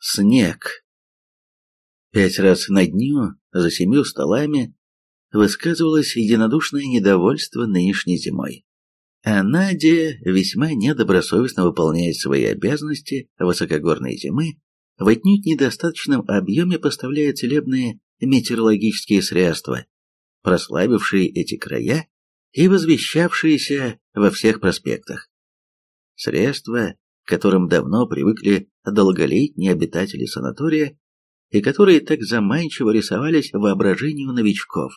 Снег. Пять раз на дню, за семью столами, высказывалось единодушное недовольство нынешней зимой. А Надя весьма недобросовестно выполняет свои обязанности высокогорной зимы, в отнюдь недостаточном объеме поставляя целебные метеорологические средства, прославившие эти края и возвещавшиеся во всех проспектах. Средства, которым давно привыкли долголетние обитатели санатория и которые так заманчиво рисовались воображению новичков.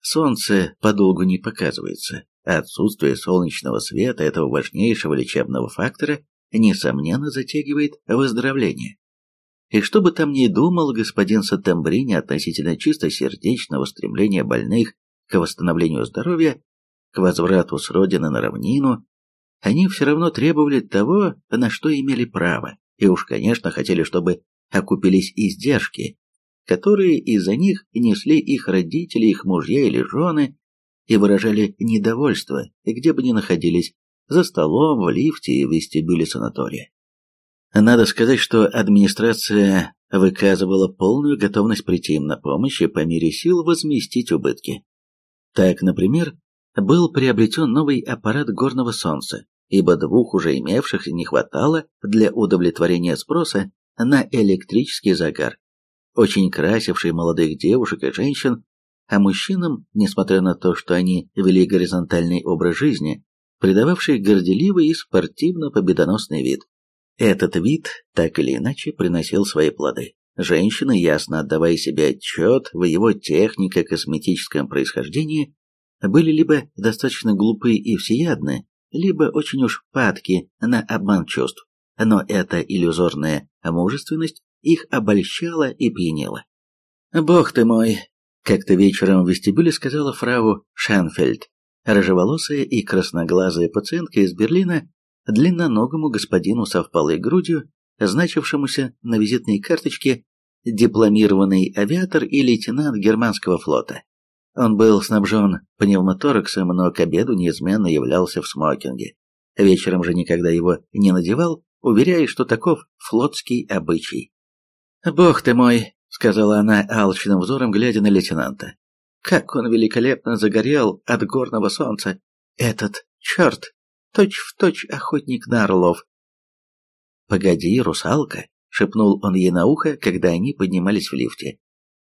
Солнце подолгу не показывается, а отсутствие солнечного света этого важнейшего лечебного фактора несомненно затягивает выздоровление. И что бы там ни думал господин Саттембрини относительно чисто сердечного стремления больных к восстановлению здоровья, к возврату с родины на равнину, они все равно требовали того, на что имели право, и уж, конечно, хотели, чтобы окупились издержки, которые из-за них несли их родители, их мужья или жены, и выражали недовольство, где бы ни находились, за столом, в лифте и в вестибюле санатория. Надо сказать, что администрация выказывала полную готовность прийти им на помощь и по мере сил возместить убытки. Так, например, был приобретен новый аппарат горного солнца, ибо двух уже имевшихся не хватало для удовлетворения спроса на электрический загар, очень красивший молодых девушек и женщин, а мужчинам, несмотря на то, что они вели горизонтальный образ жизни, придававший горделивый и спортивно-победоносный вид. Этот вид, так или иначе, приносил свои плоды. Женщины, ясно отдавая себе отчет в его технико-косметическом происхождении, были либо достаточно глупы и всеядны, либо очень уж падки на обман чувств. Но эта иллюзорная мужественность их обольщала и пьянела. «Бог ты мой!» — как-то вечером в вестибюле сказала фрау Шанфельд, рыжеволосая и красноглазая пациентка из Берлина, длинноногому господину со впалой грудью, значившемуся на визитной карточке дипломированный авиатор и лейтенант германского флота. Он был снабжен пневмотораксом, но к обеду неизменно являлся в смокинге. Вечером же никогда его не надевал, уверяя, что таков флотский обычай. «Бог ты мой!» — сказала она алчным взором, глядя на лейтенанта. «Как он великолепно загорел от горного солнца! Этот черт! точь-в-точь охотник на орлов. «Погоди, русалка!» — шепнул он ей на ухо, когда они поднимались в лифте.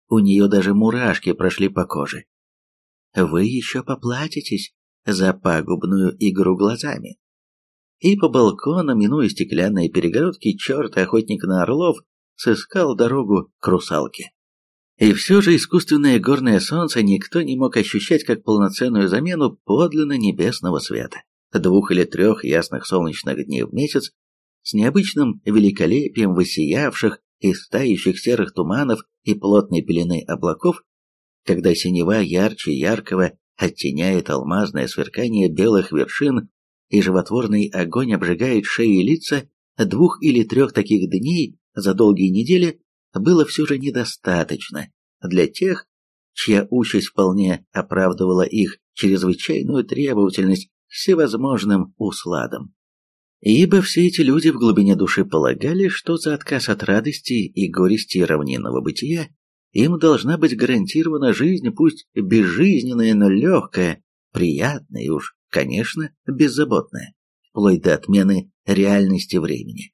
У нее даже мурашки прошли по коже. «Вы еще поплатитесь за пагубную игру глазами». И по балкону, минуя стеклянные перегородки, черт охотник на орлов сыскал дорогу к русалке. И все же искусственное горное солнце никто не мог ощущать как полноценную замену подлинно небесного света двух или трех ясных солнечных дней в месяц, с необычным великолепием высиявших из тающих серых туманов и плотной пелены облаков, когда синева ярче яркого оттеняет алмазное сверкание белых вершин и животворный огонь обжигает шеи и лица, двух или трех таких дней за долгие недели было все же недостаточно для тех, чья участь вполне оправдывала их чрезвычайную требовательность всевозможным усладам. Ибо все эти люди в глубине души полагали, что за отказ от радости и горести равнинного бытия им должна быть гарантирована жизнь, пусть безжизненная, но легкая, приятная и уж, конечно, беззаботная, вплоть до отмены реальности времени.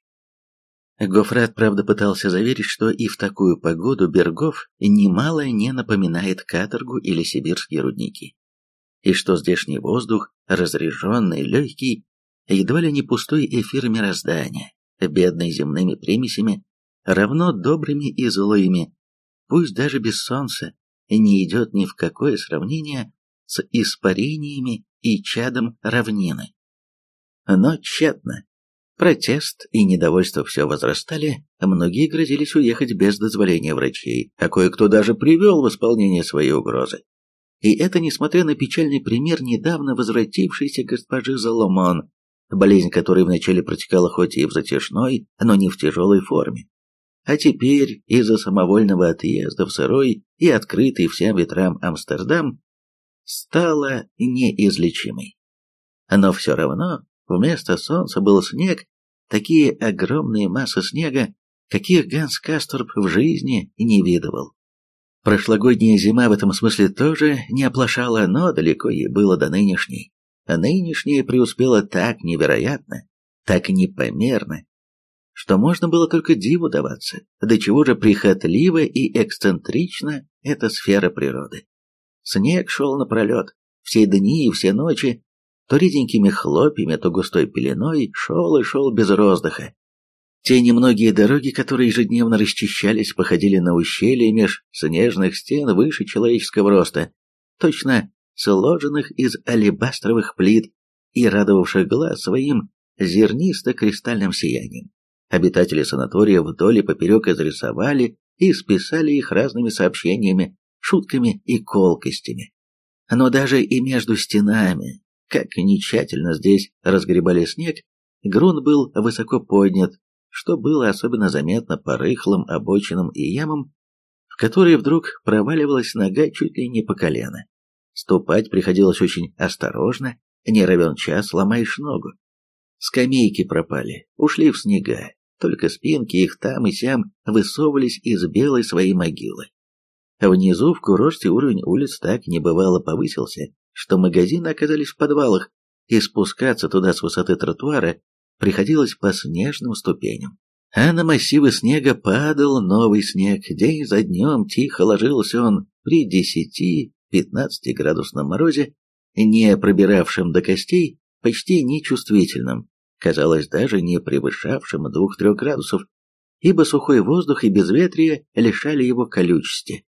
Гофрат, правда, пытался заверить, что и в такую погоду Бергов немало не напоминает каторгу или сибирские рудники и что здешний воздух, разряженный, легкий, едва ли не пустой эфир мироздания, бедный земными примесями, равно добрыми и злыми, пусть даже без солнца, не идет ни в какое сравнение с испарениями и чадом равнины. Но тщетно. Протест и недовольство все возрастали, многие грозились уехать без дозволения врачей, а кое-кто даже привел в исполнение свои угрозы. И это несмотря на печальный пример недавно возвратившейся госпожи Заломон, болезнь которой вначале протекала хоть и в затяжной, но не в тяжелой форме. А теперь из-за самовольного отъезда в сырой и открытый всем ветрам Амстердам стала неизлечимой. Но все равно вместо солнца был снег, такие огромные массы снега, каких Ганс Касторп в жизни не видывал. Прошлогодняя зима в этом смысле тоже не оплошала, но далеко ей было до нынешней. А нынешняя преуспела так невероятно, так непомерно, что можно было только диву даваться, до чего же прихотлива и эксцентрична эта сфера природы. Снег шел напролет, все дни и все ночи, то реденькими хлопьями, то густой пеленой, шел и шел без роздыха. Те немногие дороги, которые ежедневно расчищались, походили на ущелья меж снежных стен выше человеческого роста, точно сложенных из алебастровых плит и радовавших глаз своим зернисто-кристальным сиянием. Обитатели санатория вдоль и поперек изрисовали и списали их разными сообщениями, шутками и колкостями. Но даже и между стенами, как ни тщательно здесь разгребали снег, грунт был высоко поднят, что было особенно заметно по рыхлым обочинам и ямам, в которые вдруг проваливалась нога чуть ли не по колено. Ступать приходилось очень осторожно, не равен час ломаешь ногу. Скамейки пропали, ушли в снега, только спинки их там и сям высовывались из белой своей могилы. Внизу в курорте уровень улиц так небывало повысился, что магазины оказались в подвалах, и спускаться туда с высоты тротуара приходилось по снежным ступеням. А на массивы снега падал новый снег, день за днем тихо ложился он при 10-15 градусном морозе, не пробиравшем до костей, почти нечувствительным, казалось даже не превышавшим 2-3 градусов, ибо сухой воздух и безветрие лишали его колючести.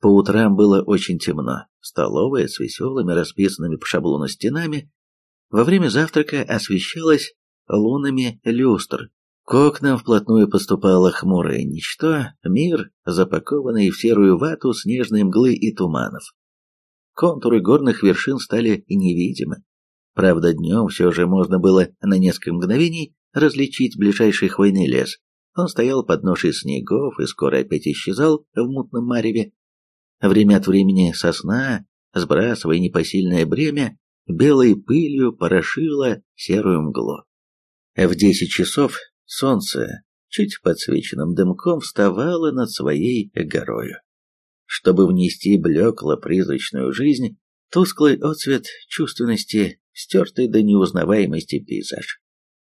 По утрам было очень темно, столовая с веселыми расписанными по шаблону стенами во время завтрака освещалась лунами люстр. К окнам вплотную поступало хмурое ничто, мир, запакованный в серую вату снежной мглы и туманов. Контуры горных вершин стали невидимы. Правда, днем все же можно было на несколько мгновений различить ближайший хвойный лес. Он стоял под ношей снегов и скоро опять исчезал в мутном мареве. Время от времени сосна, сбрасывая непосильное бремя, белой пылью порошила серую мглу. В десять часов солнце, чуть подсвеченным дымком, вставало над своей горою. Чтобы внести блекло-призрачную жизнь, тусклый отцвет чувственности, стертый до неузнаваемости пейзаж.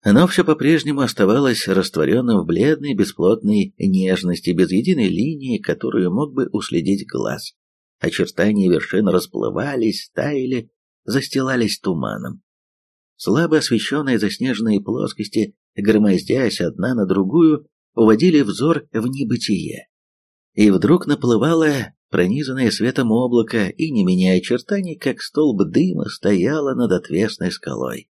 Но все по-прежнему оставалось растворенным в бледной, бесплотной нежности, без единой линии, которую мог бы уследить глаз. Очертания вершин расплывались, таяли, застилались туманом. Слабо освещенные заснеженные плоскости, громоздясь одна на другую, уводили взор в небытие. И вдруг наплывало пронизанное светом облако, и, не меняя очертаний, как столб дыма, стояло над отвесной скалой.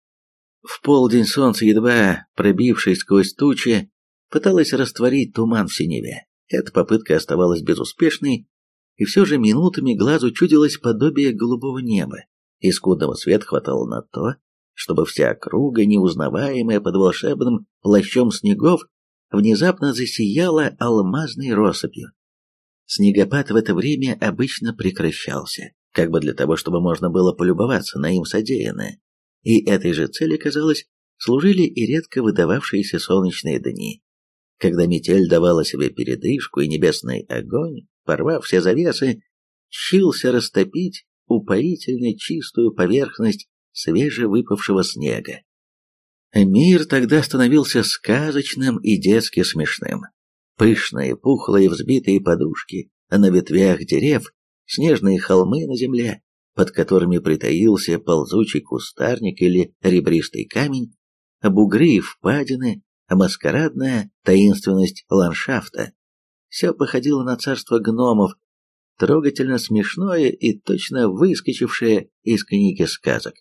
В полдень солнце, едва пробившись сквозь тучи, пыталось растворить туман в синеве. Эта попытка оставалась безуспешной, и все же минутами глазу чудилось подобие голубого неба, и скудного света хватало на то, чтобы вся округа, неузнаваемая под волшебным плащом снегов, внезапно засияла алмазной россыпью. Снегопад в это время обычно прекращался, как бы для того, чтобы можно было полюбоваться на им содеянное. И этой же цели, казалось, служили и редко выдававшиеся солнечные дни, когда метель давала себе передышку, и небесный огонь, порвав все завесы, чился растопить упоительно чистую поверхность свежевыпавшего снега. Мир тогда становился сказочным и детски смешным. Пышные, пухлые, взбитые подушки, на ветвях дерев, снежные холмы на земле, под которыми притаился ползучий кустарник или ребристый камень, бугры и впадины, маскарадная таинственность ландшафта. Все походило на царство гномов, трогательно смешное и точно выскочившее из книги сказок.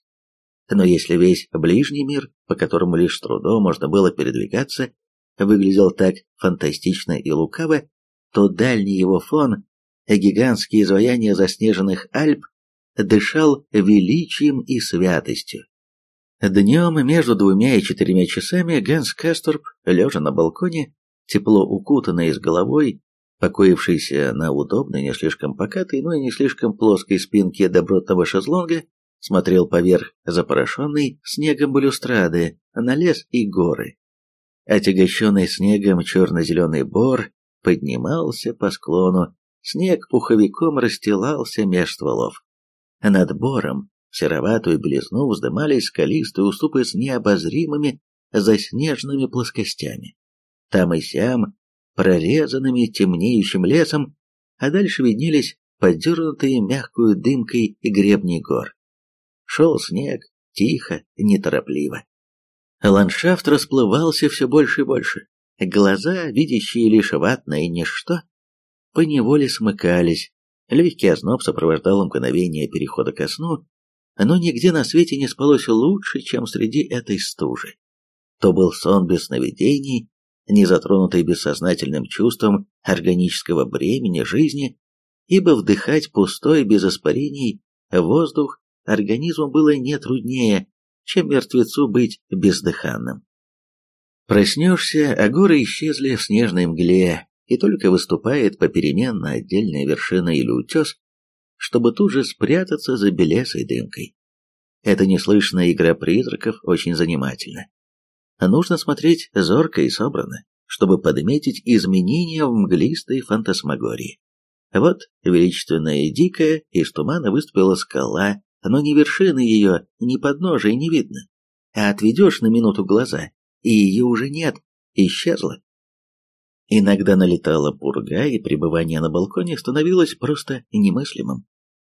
Но если весь ближний мир, по которому лишь с трудом можно было передвигаться, выглядел так фантастично и лукаво, то дальний его фон, гигантские изваяния заснеженных Альп, дышал величием и святостью. Днем между двумя и четырьмя часами Ганс Касторп, лежа на балконе, тепло укутанный с головой, покоившийся на удобной, не слишком покатой, но и не слишком плоской спинке добротного шезлонга, смотрел поверх запорошенной снегом балюстрады на лес и горы. Отягощенный снегом черно-зеленый бор поднимался по склону, снег пуховиком расстилался меж стволов. Над бором сероватую белизну вздымались скалистые уступы с необозримыми заснеженными плоскостями. Там и сям, прорезанными темнеющим лесом, а дальше виднелись подернутые мягкую дымкой и гребни гор. Шел снег, тихо, неторопливо. Ландшафт расплывался все больше и больше. Глаза, видящие лишь ватное ничто, поневоле смыкались. Легкий озноб сопровождал мгновение перехода ко сну, но нигде на свете не спалось лучше, чем среди этой стужи. То был сон без сновидений, не затронутый бессознательным чувством органического бремени жизни, ибо вдыхать пустой, без испарений, воздух организму было не труднее, чем мертвецу быть бездыханным. Проснешься, а горы исчезли в снежной мгле, и только выступает попеременно отдельная вершина или утес, чтобы тут же спрятаться за белесой дымкой. Эта неслышная игра призраков очень занимательна. Нужно смотреть зорко и собрано, чтобы подметить изменения в мглистой фантасмагории. Вот величественная и дикая, из тумана выступила скала, но ни вершины ее, ни подножия не видно. А отведешь на минуту глаза, и ее уже нет, исчезла. Иногда налетала пурга, и пребывание на балконе становилось просто немыслимым,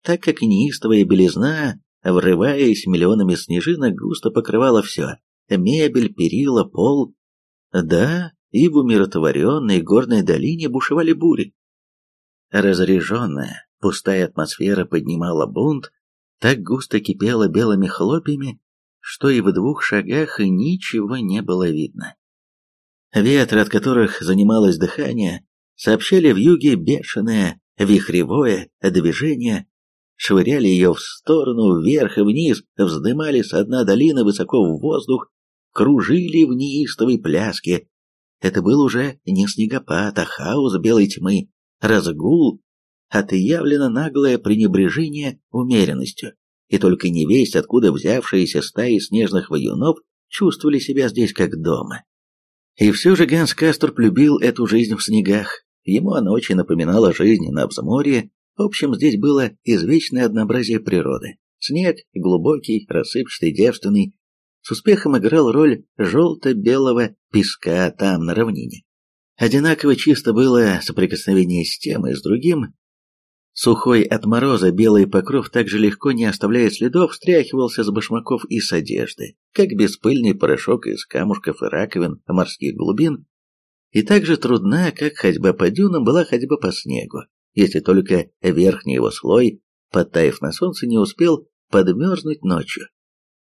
так как неистовая белизна, врываясь миллионами снежинок, густо покрывала все — мебель, перила, пол. Да, и в умиротворенной горной долине бушевали бури. Разреженная, пустая атмосфера поднимала бунт, так густо кипела белыми хлопьями, что и в двух шагах ничего не было видно. Ветры, от которых занималось дыхание, сообщали в юге бешеное, вихревое движение, швыряли ее в сторону, вверх и вниз, вздымали с дна долины высоко в воздух, кружили в неистовой пляске. Это был уже не снегопад, а хаос белой тьмы, разгул отъявлено наглое пренебрежение умеренностью, и только невесть, откуда взявшиеся стаи снежных воюнов, чувствовали себя здесь как дома. И все же Ганс Касторп любил эту жизнь в снегах. Ему она очень напоминала жизнь на взморье. В общем, здесь было извечное однообразие природы. Снег, глубокий, рассыпчатый, девственный, с успехом играл роль желто-белого песка там, на равнине. Одинаково чисто было соприкосновение с тем и с другим, Сухой от мороза белый покров так же легко не оставляя следов, встряхивался с башмаков и с одежды, как беспыльный порошок из камушков и раковин морских глубин, и так же трудна, как ходьба по дюнам была ходьба по снегу, если только верхний его слой, подтаив на солнце, не успел подмерзнуть ночью.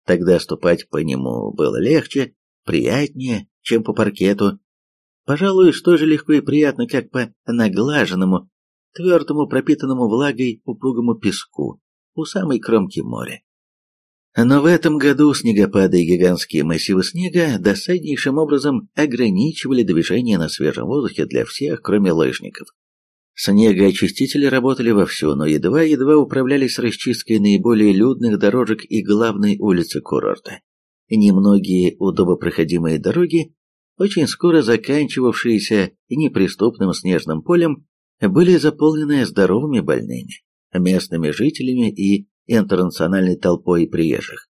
Тогда ступать по нему было легче, приятнее, чем по паркету. Пожалуй, столь же легко и приятно, как по наглаженному твердому пропитанному влагой упругому песку у самой кромки моря. Но в этом году снегопады и гигантские массивы снега досаднейшим образом ограничивали движение на свежем воздухе для всех, кроме лыжников. Снегоочистители работали вовсю, но едва-едва управлялись расчисткой наиболее людных дорожек и главной улицы курорта. Немногие удобопроходимые дороги, очень скоро заканчивавшиеся неприступным снежным полем, были заполнены здоровыми больными, местными жителями и интернациональной толпой приезжих.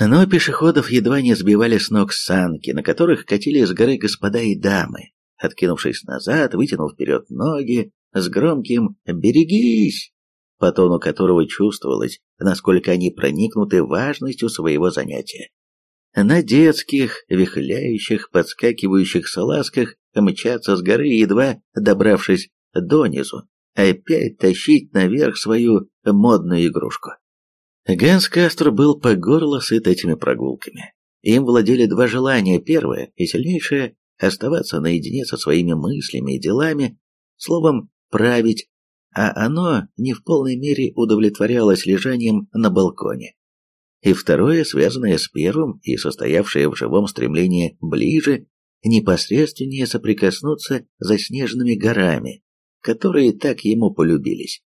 Но пешеходов едва не сбивали с ног санки, на которых катили с горы господа и дамы, откинувшись назад, вытянув вперед ноги, с громким «берегись», по тону которого чувствовалось, насколько они проникнуты важностью своего занятия. На детских, вихляющих, подскакивающих салазках мчаться с горы, едва добравшись донизу, опять тащить наверх свою модную игрушку. Ганс Кастро был по горло сыт этими прогулками. Им владели два желания. Первое и сильнейшее – оставаться наедине со своими мыслями и делами, словом, править, а оно не в полной мере удовлетворялось лежанием на балконе. И второе, связанное с первым и состоявшее в живом стремлении ближе, непосредственнее соприкоснуться с заснеженными горами, которые так ему полюбились.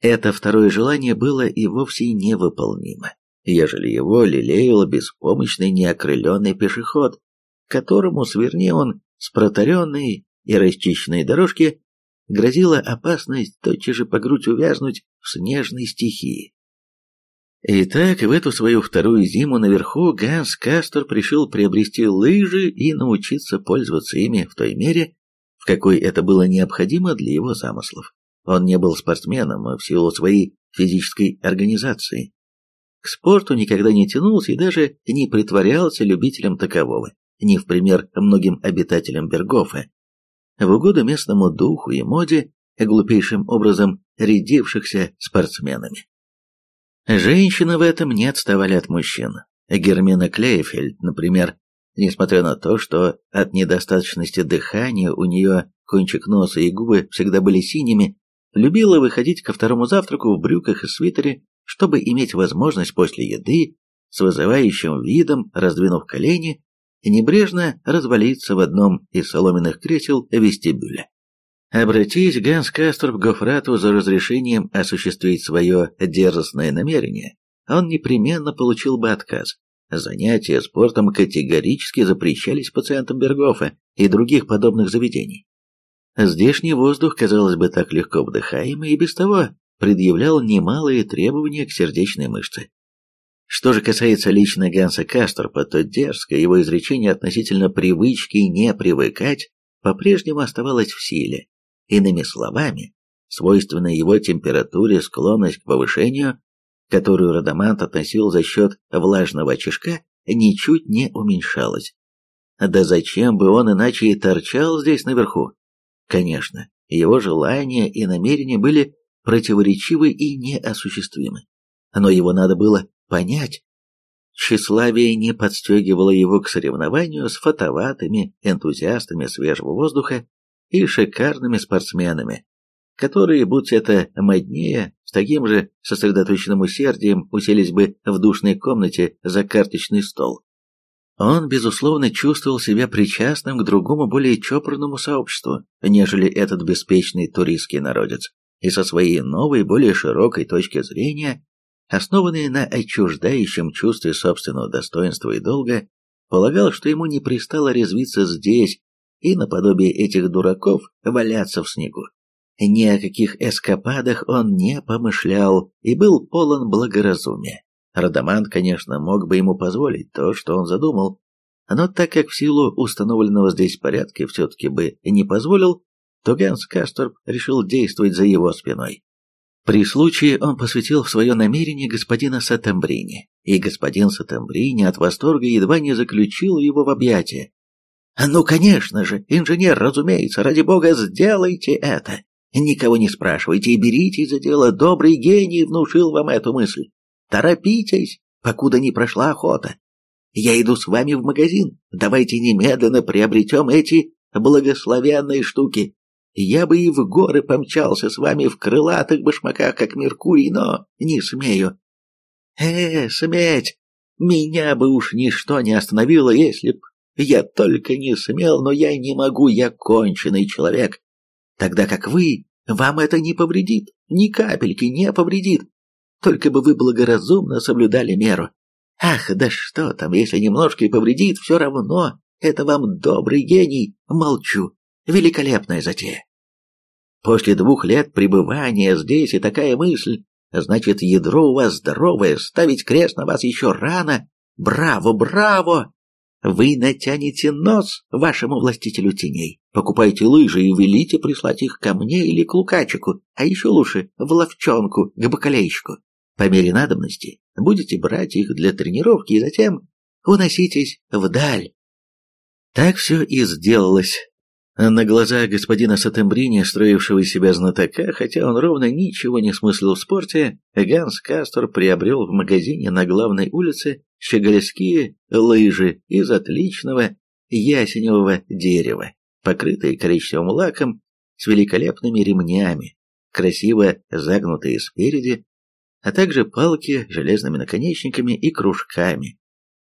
Это второе желание было и вовсе невыполнимо, ежели его лелеял беспомощный неокрыленный пешеход, которому, сверни он с протаренной и расчищенной дорожки, грозила опасность тотчас же по грудь увязнуть в снежной стихии. Итак, в эту свою вторую зиму наверху Ганс Кастор решил приобрести лыжи и научиться пользоваться ими в той мере, в какой это было необходимо для его замыслов. Он не был спортсменом в силу своей физической организации. К спорту никогда не тянулся и даже не притворялся любителем такового, не в пример многим обитателям Бергофа. В угоду местному духу и моде, глупейшим образом рядившихся спортсменами. Женщины в этом не отставали от мужчин. Гермина Клейфельд, например, несмотря на то, что от недостаточности дыхания у нее кончик носа и губы всегда были синими, любила выходить ко второму завтраку в брюках и свитере, чтобы иметь возможность после еды, с вызывающим видом, раздвинув колени, небрежно развалиться в одном из соломенных кресел вестибюля. Обратись Ганс Касторп Гофрату за разрешением осуществить свое дерзостное намерение, он непременно получил бы отказ. Занятия спортом категорически запрещались пациентам Бергофа и других подобных заведений. Здешний воздух, казалось бы, так легко вдыхаемый и без того предъявлял немалые требования к сердечной мышце. Что же касается лично Ганса Касторпа, то дерзкое его изречение относительно привычки не привыкать по-прежнему оставалось в силе, Иными словами, свойственная его температуре склонность к повышению, которую Радамант относил за счет влажного очишка, ничуть не уменьшалась. Да зачем бы он иначе и торчал здесь наверху? Конечно, его желания и намерения были противоречивы и неосуществимы. Но его надо было понять. Тщеславие не подстегивало его к соревнованию с фотоватыми энтузиастами свежего воздуха и шикарными спортсменами, которые, будь это моднее, с таким же сосредоточенным усердием уселись бы в душной комнате за карточный стол. Он, безусловно, чувствовал себя причастным к другому более чопорному сообществу, нежели этот беспечный туристский народец, и со своей новой, более широкой точки зрения, основанной на отчуждающем чувстве собственного достоинства и долга, полагал, что ему не пристало резвиться здесь, и наподобие этих дураков валяться в снегу. Ни о каких эскападах он не помышлял и был полон благоразумия. Радамант, конечно, мог бы ему позволить то, что он задумал, но так как в силу установленного здесь порядка все-таки бы не позволил, то Ганс Касторп решил действовать за его спиной. При случае он посвятил в свое намерение господина Сатамбрини, и господин Сатамбрини от восторга едва не заключил его в объятия, «Ну, конечно же, инженер, разумеется, ради бога, сделайте это. Никого не спрашивайте и берите за дело. Добрый гений внушил вам эту мысль. Торопитесь, покуда не прошла охота. Я иду с вами в магазин. Давайте немедленно приобретем эти благословенные штуки. Я бы и в горы помчался с вами в крылатых башмаках, как Меркурий, но не смею. Э, сметь! Меня бы уж ничто не остановило, если б я только не смел, но я не могу, я конченый человек. Тогда как вы, вам это не повредит, ни капельки не повредит. Только бы вы благоразумно соблюдали меру. Ах, да что там, если немножко и повредит, все равно. Это вам добрый гений. Молчу. Великолепная затея. После двух лет пребывания здесь и такая мысль, значит, ядро у вас здоровое, ставить крест на вас еще рано. Браво, браво! Вы натянете нос вашему властителю теней, покупайте лыжи и велите прислать их ко мне или к Лукачику, а еще лучше в ловчонку, к бакалейщику. По мере надобности будете брать их для тренировки и затем уноситесь вдаль. Так все и сделалось. На глазах господина Сатембрини, строившего из себя знатока, хотя он ровно ничего не смыслил в спорте, Ганс Кастор приобрел в магазине на главной улице щегольские лыжи из отличного ясеневого дерева, покрытые коричневым лаком с великолепными ремнями, красиво загнутые спереди, а также палки с железными наконечниками и кружками.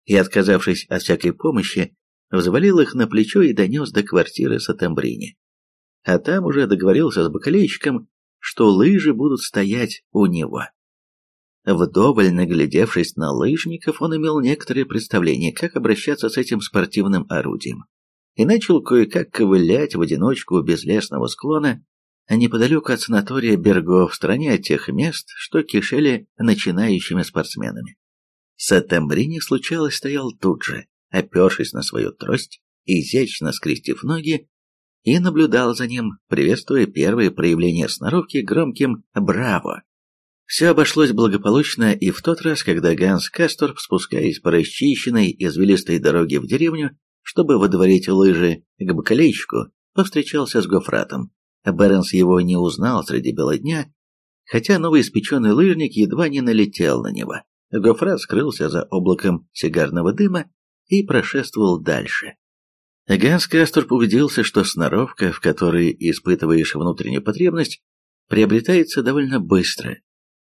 И, отказавшись от всякой помощи, взвалил их на плечо и донес до квартиры Сатамбрини. А там уже договорился с бакалейщиком, что лыжи будут стоять у него. Вдоволь наглядевшись на лыжников, он имел некоторое представление, как обращаться с этим спортивным орудием, и начал кое-как ковылять в одиночку у безлесного склона, а неподалеку от санатория Бергов, в стороне от тех мест, что кишели начинающими спортсменами. Сатамбрини случалось стоял тут же, опершись на свою трость, изящно скрестив ноги, и наблюдал за ним, приветствуя первые проявления сноровки громким «Браво!». Все обошлось благополучно и в тот раз, когда Ганс Касторп, спускаясь по расчищенной извилистой дороге в деревню, чтобы водворить лыжи к бакалейщику, повстречался с Гофратом. Бернс его не узнал среди бела дня, хотя новоиспеченный лыжник едва не налетел на него. Гофрат скрылся за облаком сигарного дыма и прошествовал дальше. Ганс Касторп убедился, что сноровка, в которой испытываешь внутреннюю потребность, приобретается довольно быстро.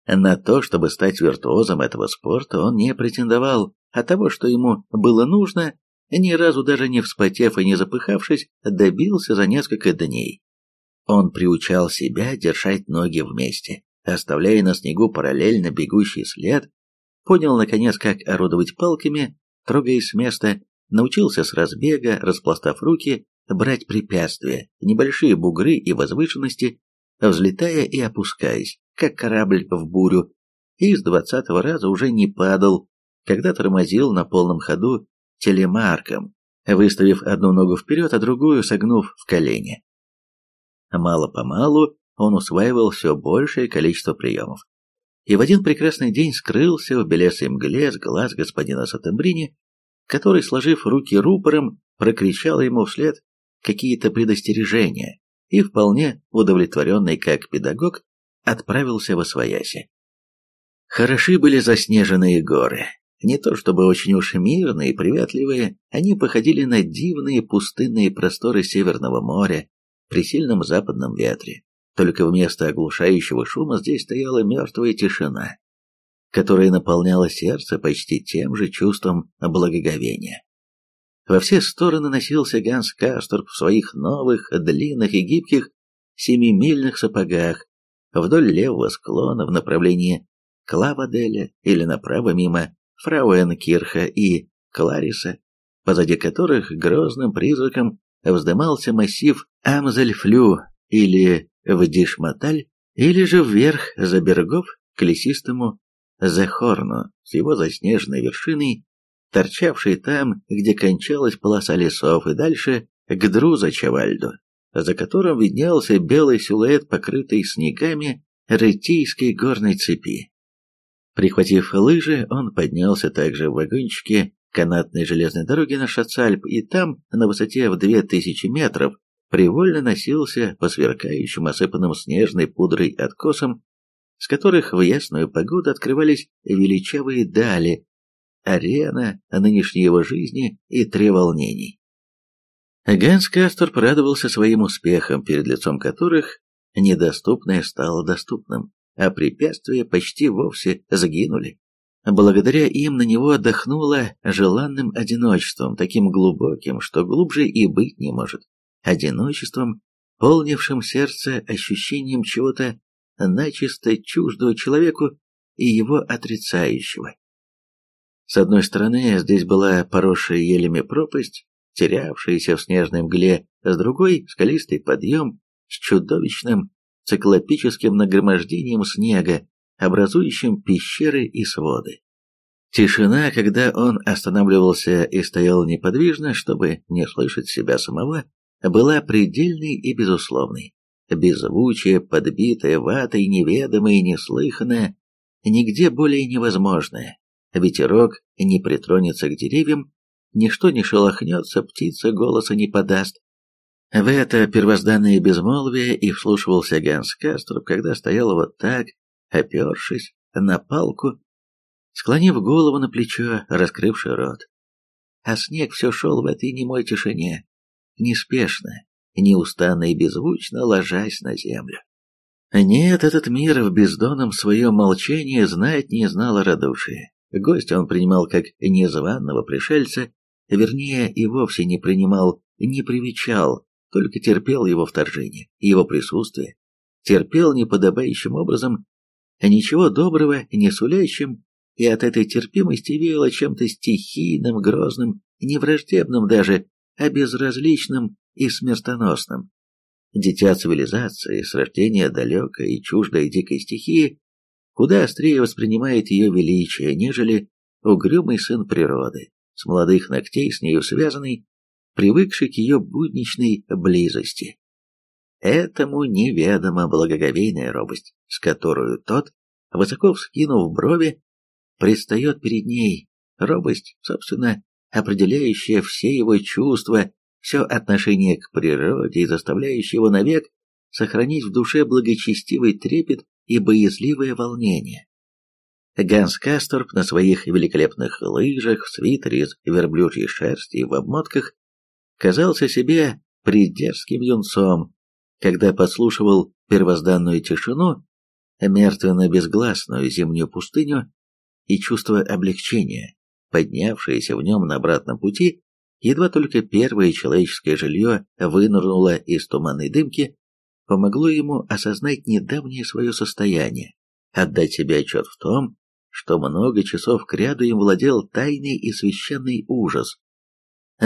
На то, чтобы стать виртуозом этого спорта, он не претендовал, а того, что ему было нужно, ни разу даже не вспотев и не запыхавшись, добился за несколько дней. Он приучал себя держать ноги вместе, оставляя на снегу параллельно бегущий след, понял, наконец, как орудовать палками, трогаясь с места, научился с разбега, распластав руки, брать препятствия, небольшие бугры и возвышенности, взлетая и опускаясь, как корабль в бурю, и с двадцатого раза уже не падал, когда тормозил на полном ходу телемарком, выставив одну ногу вперед, а другую согнув в колени. Мало-помалу он усваивал все большее количество приемов. И в один прекрасный день скрылся в белесой мгле с глаз господина Сатембрини, который, сложив руки рупором, прокричал ему вслед какие-то предостережения и, вполне удовлетворенный как педагог, отправился во свояси. Хороши были заснеженные горы. Не то чтобы очень уж мирные и приветливые, они походили на дивные пустынные просторы Северного моря при сильном западном ветре. Только вместо оглушающего шума здесь стояла мертвая тишина, которая наполняла сердце почти тем же чувством благоговения. Во все стороны носился Ганс Касторп в своих новых, длинных и гибких семимильных сапогах вдоль левого склона в направлении Клаваделя или направо мимо Фрауенкирха и Клариса, позади которых грозным призраком вздымался массив Амзельфлю или Вдишматаль, или же вверх за Бергов к лесистому Захорну с его заснеженной вершиной, торчавшей там, где кончалась полоса лесов, и дальше к Друзачавальду, за которым виднелся белый силуэт, покрытый снегами Ретийской горной цепи. Прихватив лыжи, он поднялся также в вагончике канатной железной дороги на Шацальп, и там, на высоте в две тысячи метров, привольно носился по сверкающим осыпанным снежной пудрой откосам, с которых в ясную погоду открывались величавые дали, арена нынешней его жизни и треволнений. Ганс Кастор порадовался своим успехам, перед лицом которых недоступное стало доступным а препятствия почти вовсе сгинули. Благодаря им на него отдохнуло желанным одиночеством, таким глубоким, что глубже и быть не может. Одиночеством, полнившим сердце ощущением чего-то начисто чуждого человеку и его отрицающего. С одной стороны, здесь была поросшая елями пропасть, терявшаяся в снежной мгле, с другой — скалистый подъем с чудовищным циклопическим нагромождением снега, образующим пещеры и своды. Тишина, когда он останавливался и стоял неподвижно, чтобы не слышать себя самого, была предельной и безусловной. Беззвучие, подбитое ватой, неведомое неслыханное, нигде более невозможное. Ветерок не притронется к деревьям, ничто не шелохнется, птица голоса не подаст, в это первозданное безмолвие и вслушивался Ганс Каструб, когда стоял вот так, опершись на палку, склонив голову на плечо, раскрывший рот. А снег все шел в этой немой тишине, неспешно, неустанно и беззвучно ложась на землю. Нет, этот мир в бездонном своем молчании знать не знал о радушии. Гостя он принимал как незваного пришельца, вернее, и вовсе не принимал, не привечал, только терпел его вторжение, его присутствие, терпел неподобающим образом, ничего доброго не сулящим, и от этой терпимости веяло чем-то стихийным, грозным, не враждебным даже, а безразличным и смертоносным. Дитя цивилизации, с рождения далекой и чуждой дикой стихии, куда острее воспринимает ее величие, нежели угрюмый сын природы, с молодых ногтей с нею связанный, привыкший к ее будничной близости. Этому неведома благоговейная робость, с которой тот, высоко вскинув брови, предстает перед ней, робость, собственно, определяющая все его чувства, все отношение к природе и заставляющая его навек сохранить в душе благочестивый трепет и боязливое волнение. Ганс Касторп на своих великолепных лыжах, в свитере из верблюжьей шерсти и в обмотках казался себе придерзким юнцом, когда подслушивал первозданную тишину, мертвенно-безгласную зимнюю пустыню и чувство облегчения, поднявшееся в нем на обратном пути, едва только первое человеческое жилье вынырнуло из туманной дымки, помогло ему осознать недавнее свое состояние, отдать себе отчет в том, что много часов кряду им владел тайный и священный ужас,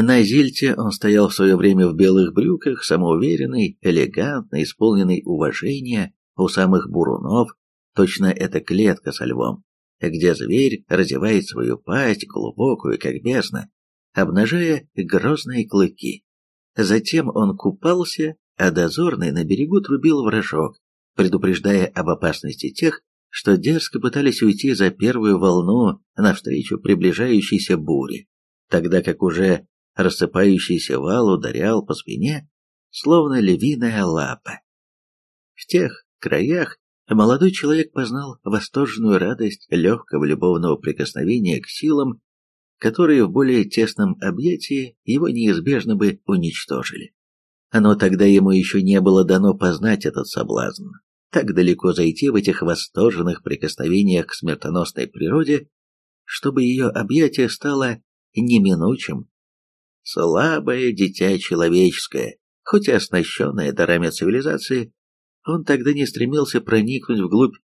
на Зильте он стоял в свое время в белых брюках, самоуверенный, элегантный, исполненный уважения у самых бурунов, точно это клетка со львом, где зверь разевает свою пасть, глубокую, как бездна, обнажая грозные клыки. Затем он купался, а дозорный на берегу трубил вражок, предупреждая об опасности тех, что дерзко пытались уйти за первую волну навстречу приближающейся буре, тогда как уже рассыпающийся вал ударял по спине, словно львиная лапа. В тех краях молодой человек познал восторженную радость легкого любовного прикосновения к силам, которые в более тесном объятии его неизбежно бы уничтожили. Но тогда ему еще не было дано познать этот соблазн, так далеко зайти в этих восторженных прикосновениях к смертоносной природе, чтобы ее объятие стало неминучим слабое дитя человеческое, хоть и оснащенное дарами цивилизации, он тогда не стремился проникнуть вглубь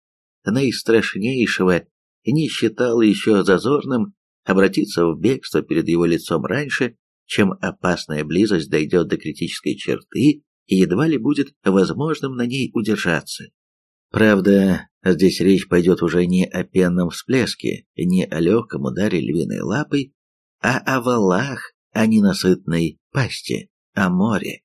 наистрашнейшего, не считал еще зазорным обратиться в бегство перед его лицом раньше, чем опасная близость дойдет до критической черты и едва ли будет возможным на ней удержаться. Правда, здесь речь пойдет уже не о пенном всплеске, не о легком ударе львиной лапой, а о валах, о ненасытной пасти, о море.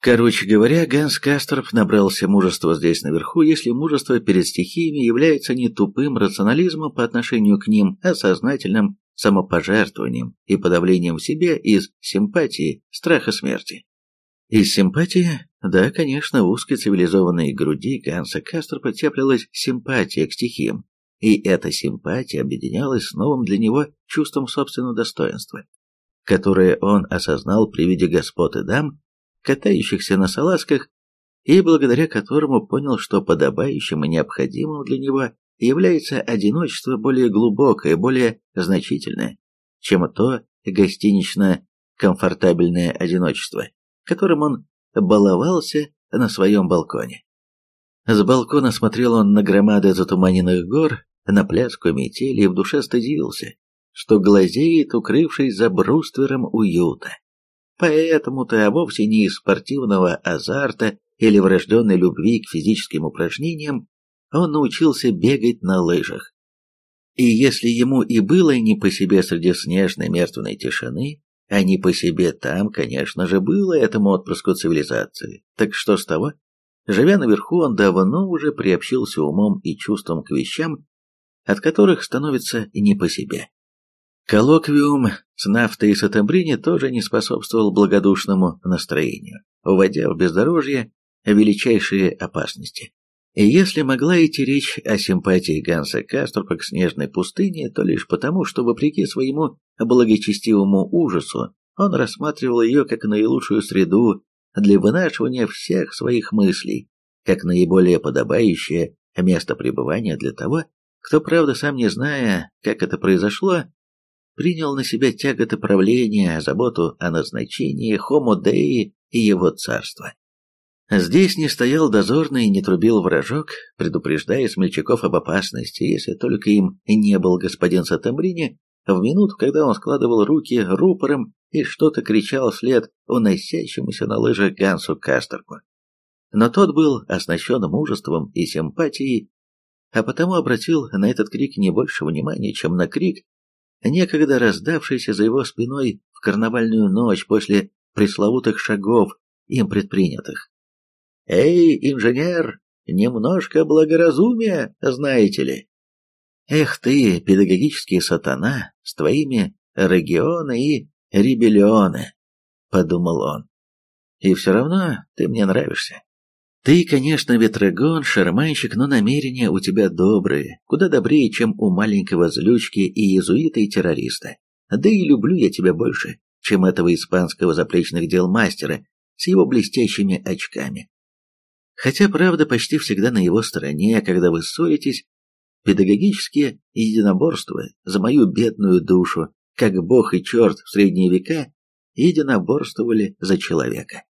Короче говоря, Ганс Касторп набрался мужества здесь наверху, если мужество перед стихиями является не тупым рационализмом по отношению к ним, а сознательным самопожертвованием и подавлением в себе из симпатии, страха смерти. Из симпатии, да, конечно, в узкой цивилизованной груди Ганса Касторпа теплилась симпатия к стихиям, и эта симпатия объединялась с новым для него чувством собственного достоинства которое он осознал при виде господ и дам, катающихся на салазках, и благодаря которому понял, что подобающим и необходимым для него является одиночество более глубокое, более значительное, чем то гостинично-комфортабельное одиночество, которым он баловался на своем балконе. С балкона смотрел он на громады затуманенных гор, на пляску метели и в душе стыдился, что глазеет, укрывшись за бруствером уюта. Поэтому-то, а вовсе не из спортивного азарта или врожденной любви к физическим упражнениям, он научился бегать на лыжах. И если ему и было не по себе среди снежной мертвенной тишины, а не по себе там, конечно же, было этому отпрыску цивилизации. Так что с того? Живя наверху, он давно уже приобщился умом и чувством к вещам, от которых становится не по себе. Коллоквиум с нафтой и сатамбрини тоже не способствовал благодушному настроению, уводя в бездорожье величайшие опасности. И если могла идти речь о симпатии Ганса Каструпа к снежной пустыне, то лишь потому, что, вопреки своему благочестивому ужасу, он рассматривал ее как наилучшую среду для вынашивания всех своих мыслей, как наиболее подобающее место пребывания для того, кто, правда, сам не зная, как это произошло, принял на себя тяготы правления, заботу о назначении Homo Dei и его царства. Здесь не стоял дозорный и не трубил вражок, предупреждая смельчаков об опасности, если только им не был господин Сатамбрини, в минуту, когда он складывал руки рупором и что-то кричал вслед уносящемуся на лыжах Гансу Кастерку. Но тот был оснащен мужеством и симпатией, а потому обратил на этот крик не больше внимания, чем на крик, некогда раздавшийся за его спиной в карнавальную ночь после пресловутых шагов, им предпринятых. «Эй, инженер, немножко благоразумия, знаете ли?» «Эх ты, педагогический сатана, с твоими регионы и ребелионы», — подумал он. «И все равно ты мне нравишься. Ты, конечно, ветрогон, шарманщик, но намерения у тебя добрые, куда добрее, чем у маленького злючки и иезуита и террориста. Да и люблю я тебя больше, чем этого испанского заплечных дел мастера с его блестящими очками. Хотя правда почти всегда на его стороне, когда вы ссоритесь, педагогические единоборства за мою бедную душу, как бог и черт в средние века единоборствовали за человека.